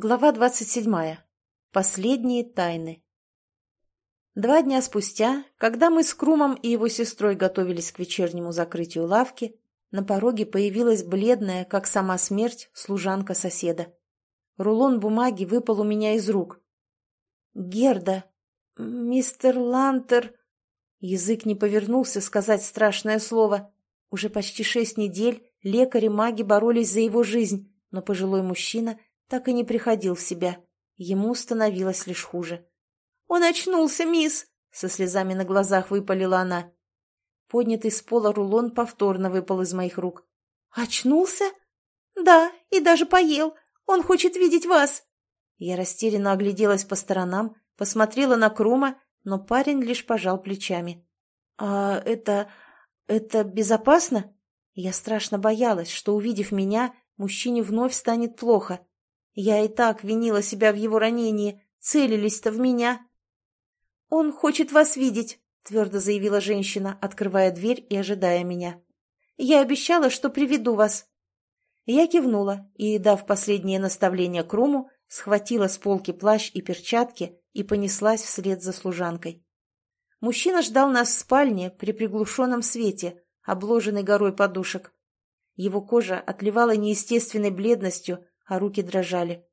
Глава 27. Последние тайны. Два дня спустя, когда мы с Крумом и его сестрой готовились к вечернему закрытию лавки, на пороге появилась бледная, как сама смерть, служанка соседа. Рулон бумаги выпал у меня из рук. «Герда! Мистер Лантер!» Язык не повернулся сказать страшное слово. Уже почти шесть недель лекари-маги боролись за его жизнь, но пожилой мужчина – так и не приходил в себя. Ему становилось лишь хуже. «Он очнулся, мисс!» — со слезами на глазах выпалила она. Поднятый с пола рулон повторно выпал из моих рук. «Очнулся?» «Да, и даже поел. Он хочет видеть вас!» Я растерянно огляделась по сторонам, посмотрела на Крума, но парень лишь пожал плечами. «А это... это безопасно?» Я страшно боялась, что, увидев меня, мужчине вновь станет плохо. Я и так винила себя в его ранении. Целились-то в меня. «Он хочет вас видеть», — твердо заявила женщина, открывая дверь и ожидая меня. «Я обещала, что приведу вас». Я кивнула и, дав последнее наставление Круму, схватила с полки плащ и перчатки и понеслась вслед за служанкой. Мужчина ждал нас в спальне при приглушенном свете, обложенной горой подушек. Его кожа отливала неестественной бледностью, а руки дрожали.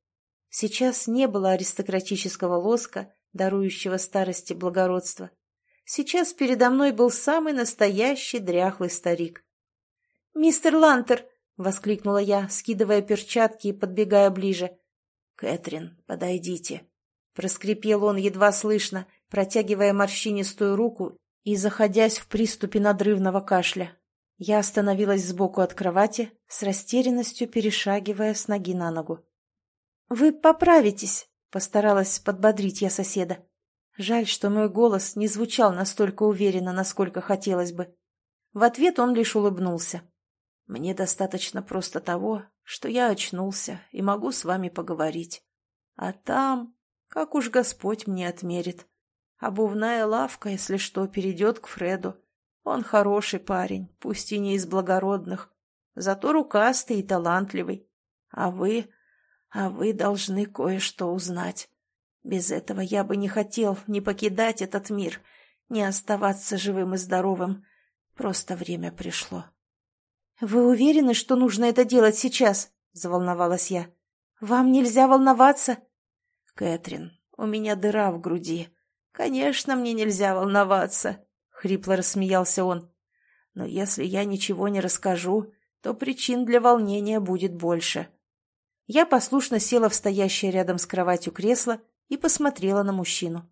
Сейчас не было аристократического лоска, дарующего старости благородства. Сейчас передо мной был самый настоящий дряхлый старик. «Мистер Лантер!» — воскликнула я, скидывая перчатки и подбегая ближе. «Кэтрин, подойдите!» — проскрипел он едва слышно, протягивая морщинистую руку и заходясь в приступе надрывного кашля. Я остановилась сбоку от кровати, с растерянностью перешагивая с ноги на ногу. «Вы поправитесь», — постаралась подбодрить я соседа. Жаль, что мой голос не звучал настолько уверенно, насколько хотелось бы. В ответ он лишь улыбнулся. «Мне достаточно просто того, что я очнулся и могу с вами поговорить. А там, как уж Господь мне отмерит. Обувная лавка, если что, перейдет к Фреду. Он хороший парень, пусть и не из благородных, зато рукастый и талантливый. А вы... а вы должны кое-что узнать. Без этого я бы не хотел ни покидать этот мир, ни оставаться живым и здоровым. Просто время пришло. — Вы уверены, что нужно это делать сейчас? — заволновалась я. — Вам нельзя волноваться? — Кэтрин, у меня дыра в груди. Конечно, мне нельзя волноваться хрипло рассмеялся он. «Но если я ничего не расскажу, то причин для волнения будет больше». Я послушно села в стоящее рядом с кроватью кресло и посмотрела на мужчину.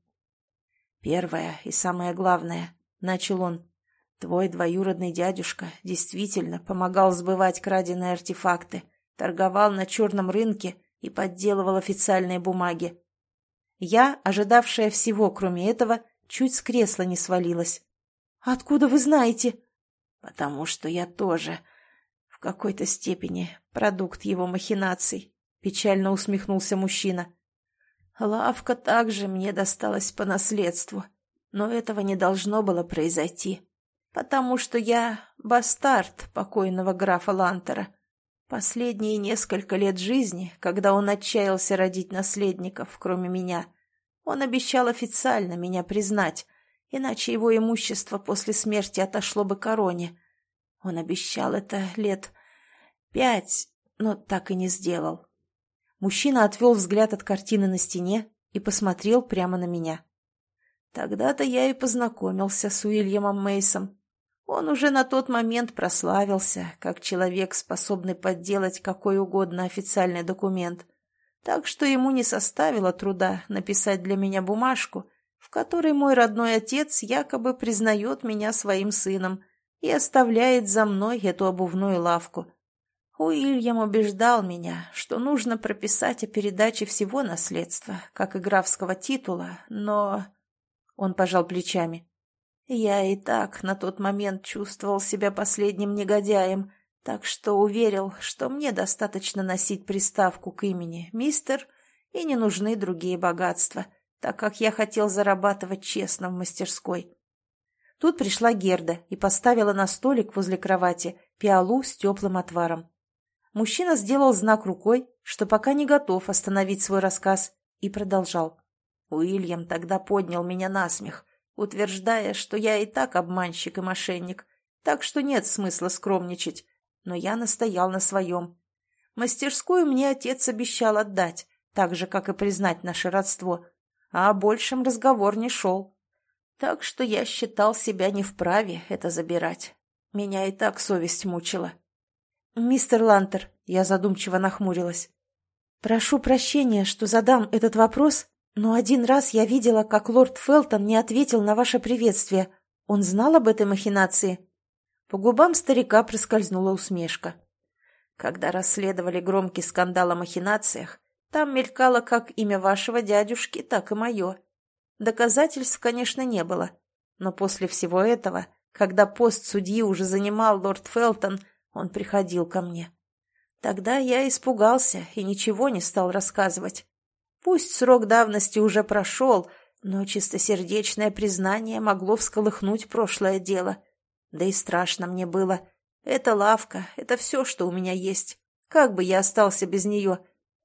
«Первое и самое главное», — начал он, — «твой двоюродный дядюшка действительно помогал сбывать краденые артефакты, торговал на черном рынке и подделывал официальные бумаги. Я, ожидавшая всего, кроме этого, чуть с кресла не свалилась. «Откуда вы знаете?» «Потому что я тоже в какой-то степени продукт его махинаций», — печально усмехнулся мужчина. «Лавка также мне досталась по наследству, но этого не должно было произойти, потому что я бастард покойного графа Лантера. Последние несколько лет жизни, когда он отчаялся родить наследников, кроме меня, он обещал официально меня признать, иначе его имущество после смерти отошло бы короне. Он обещал это лет пять, но так и не сделал. Мужчина отвел взгляд от картины на стене и посмотрел прямо на меня. Тогда-то я и познакомился с Уильямом Мейсом. Он уже на тот момент прославился, как человек, способный подделать какой угодно официальный документ. Так что ему не составило труда написать для меня бумажку, в которой мой родной отец якобы признает меня своим сыном и оставляет за мной эту обувную лавку. Уильям убеждал меня, что нужно прописать о передаче всего наследства, как и графского титула, но... Он пожал плечами. Я и так на тот момент чувствовал себя последним негодяем, так что уверил, что мне достаточно носить приставку к имени «Мистер» и не нужны другие богатства — так как я хотел зарабатывать честно в мастерской. Тут пришла Герда и поставила на столик возле кровати пиалу с теплым отваром. Мужчина сделал знак рукой, что пока не готов остановить свой рассказ, и продолжал. Уильям тогда поднял меня на смех, утверждая, что я и так обманщик и мошенник, так что нет смысла скромничать, но я настоял на своем. Мастерскую мне отец обещал отдать, так же, как и признать наше родство, а о большем разговор не шел. Так что я считал себя не вправе это забирать. Меня и так совесть мучила. «Мистер Лантер», — я задумчиво нахмурилась, — «прошу прощения, что задам этот вопрос, но один раз я видела, как лорд Фелтон не ответил на ваше приветствие. Он знал об этой махинации?» По губам старика проскользнула усмешка. Когда расследовали громкий скандал о махинациях, там мелькало как имя вашего дядюшки, так и мое. Доказательств, конечно, не было. Но после всего этого, когда пост судьи уже занимал лорд Фелтон, он приходил ко мне. Тогда я испугался и ничего не стал рассказывать. Пусть срок давности уже прошел, но чистосердечное признание могло всколыхнуть прошлое дело. Да и страшно мне было. Это лавка, это все, что у меня есть. Как бы я остался без нее?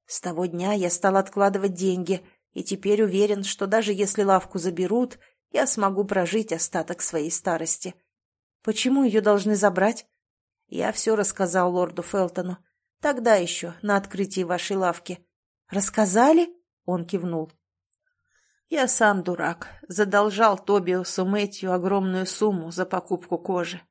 С того дня я стал откладывать деньги, и теперь уверен, что даже если лавку заберут, я смогу прожить остаток своей старости. Почему ее должны забрать? Я все рассказал лорду Фелтону. Тогда еще, на открытии вашей лавки. Рассказали? Он кивнул. Я сам дурак. Задолжал Тобиусу Мэтью огромную сумму за покупку кожи.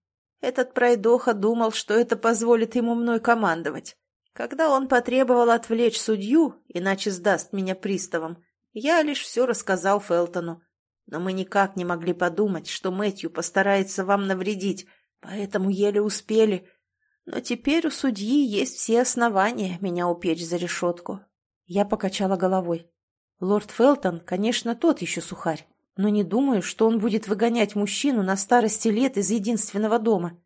Этот пройдоха думал, что это позволит ему мной командовать. Когда он потребовал отвлечь судью, иначе сдаст меня приставам, я лишь все рассказал Фелтону. Но мы никак не могли подумать, что Мэтью постарается вам навредить, поэтому еле успели. Но теперь у судьи есть все основания меня упечь за решетку. Я покачала головой. Лорд Фелтон, конечно, тот еще сухарь, но не думаю, что он будет выгонять мужчину на старости лет из единственного дома.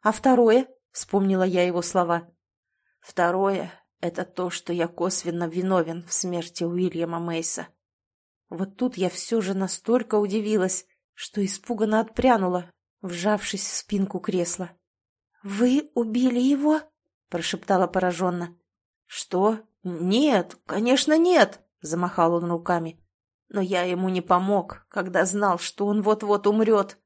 А второе, вспомнила я его слова. Второе — это то, что я косвенно виновен в смерти Уильяма Мейса. Вот тут я все же настолько удивилась, что испуганно отпрянула, вжавшись в спинку кресла. «Вы убили его?» — прошептала пораженно. «Что? Нет, конечно, нет!» — замахал он руками. «Но я ему не помог, когда знал, что он вот-вот умрет».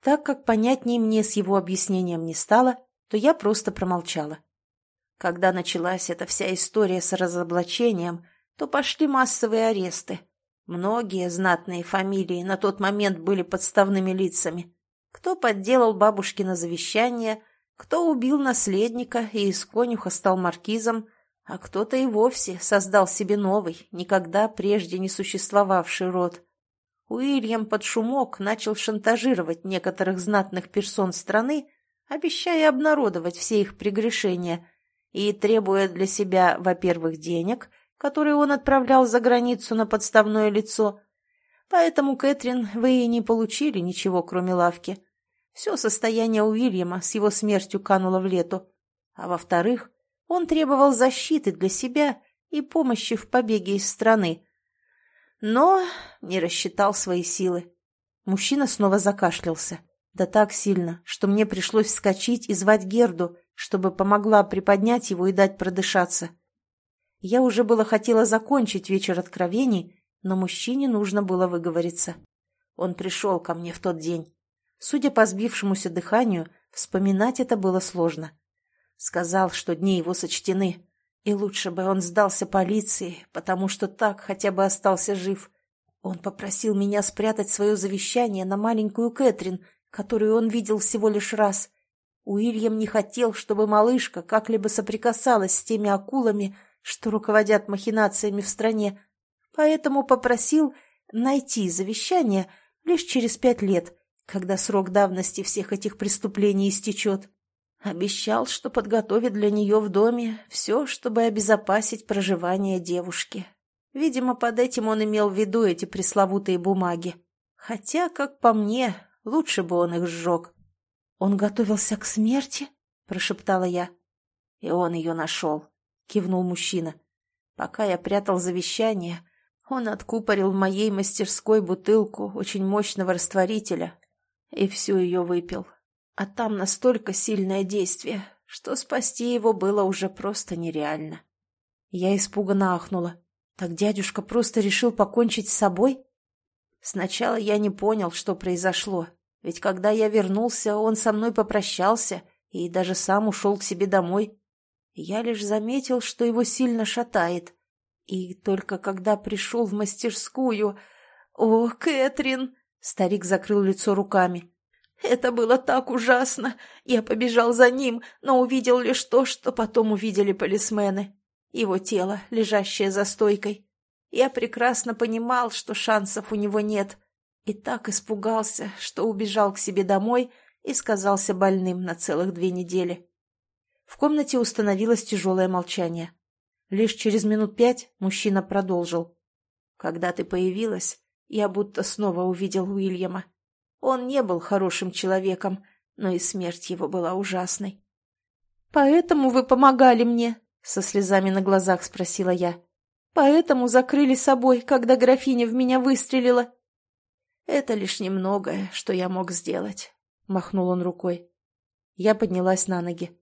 Так как понятнее мне с его объяснением не стало, то я просто промолчала. Когда началась эта вся история с разоблачением, то пошли массовые аресты. Многие знатные фамилии на тот момент были подставными лицами. Кто подделал бабушкино завещание, кто убил наследника и из конюха стал маркизом, а кто-то и вовсе создал себе новый, никогда прежде не существовавший род. Уильям под шумок начал шантажировать некоторых знатных персон страны, обещая обнародовать все их прегрешения и требуя для себя, во-первых, денег – который он отправлял за границу на подставное лицо. Поэтому, Кэтрин, вы и не получили ничего, кроме лавки. Все состояние Уильяма с его смертью кануло в лету. А во-вторых, он требовал защиты для себя и помощи в побеге из страны. Но не рассчитал свои силы. Мужчина снова закашлялся. Да так сильно, что мне пришлось вскочить и звать Герду, чтобы помогла приподнять его и дать продышаться. Я уже было хотела закончить вечер откровений, но мужчине нужно было выговориться. Он пришел ко мне в тот день. Судя по сбившемуся дыханию, вспоминать это было сложно. Сказал, что дни его сочтены, и лучше бы он сдался полиции, потому что так хотя бы остался жив. Он попросил меня спрятать свое завещание на маленькую Кэтрин, которую он видел всего лишь раз. Уильям не хотел, чтобы малышка как-либо соприкасалась с теми акулами, что руководят махинациями в стране, поэтому попросил найти завещание лишь через пять лет, когда срок давности всех этих преступлений истечет. Обещал, что подготовит для нее в доме все, чтобы обезопасить проживание девушки. Видимо, под этим он имел в виду эти пресловутые бумаги. Хотя, как по мне, лучше бы он их сжег. «Он готовился к смерти?» – прошептала я. И он ее нашел кивнул мужчина. Пока я прятал завещание, он откупорил в моей мастерской бутылку очень мощного растворителя и всю ее выпил. А там настолько сильное действие, что спасти его было уже просто нереально. Я испуганно ахнула. Так дядюшка просто решил покончить с собой? Сначала я не понял, что произошло, ведь когда я вернулся, он со мной попрощался и даже сам ушел к себе домой. Я лишь заметил, что его сильно шатает. И только когда пришел в мастерскую... О, Кэтрин! Старик закрыл лицо руками. Это было так ужасно. Я побежал за ним, но увидел лишь то, что потом увидели полисмены. Его тело, лежащее за стойкой. Я прекрасно понимал, что шансов у него нет, и так испугался, что убежал к себе домой и сказался больным на целых две недели. В комнате установилось тяжелое молчание. Лишь через минут пять мужчина продолжил. «Когда ты появилась, я будто снова увидел Уильяма. Он не был хорошим человеком, но и смерть его была ужасной. «Поэтому вы помогали мне?» — со слезами на глазах спросила я. «Поэтому закрыли собой, когда графиня в меня выстрелила?» «Это лишь немногое, что я мог сделать», — махнул он рукой. Я поднялась на ноги.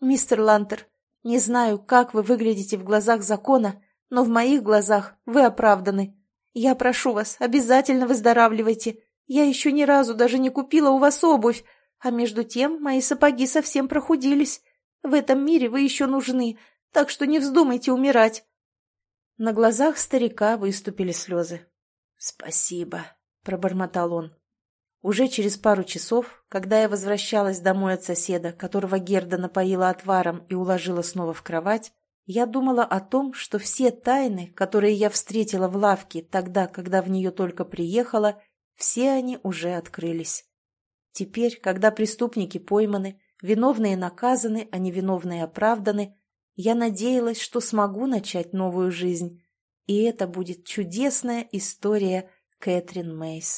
«Мистер Лантер, не знаю, как вы выглядите в глазах закона, но в моих глазах вы оправданы. Я прошу вас, обязательно выздоравливайте. Я еще ни разу даже не купила у вас обувь, а между тем мои сапоги совсем прохудились. В этом мире вы еще нужны, так что не вздумайте умирать». На глазах старика выступили слезы. «Спасибо», — пробормотал он. Уже через пару часов, когда я возвращалась домой от соседа, которого Герда напоила отваром и уложила снова в кровать, я думала о том, что все тайны, которые я встретила в лавке тогда, когда в нее только приехала, все они уже открылись. Теперь, когда преступники пойманы, виновные наказаны, а невиновные оправданы, я надеялась, что смогу начать новую жизнь, и это будет чудесная история Кэтрин Мейс.